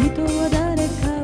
人は誰か